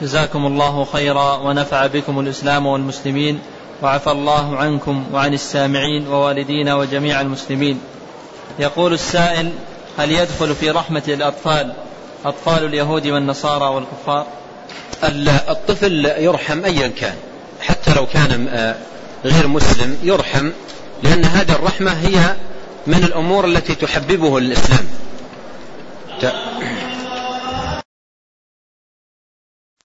جزاكم الله خيرا ونفع بكم الإسلام والمسلمين وعفى الله عنكم وعن السامعين ووالدينا وجميع المسلمين. يقول السائل هل يدخل في رحمة الأطفال أطفال اليهود والنصارى والكفار؟ الطفل يرحم أيا كان حتى لو كان آه، غير مسلم يرحم لأن هذه الرحمة هي من الأمور التي تحببه الإسلام.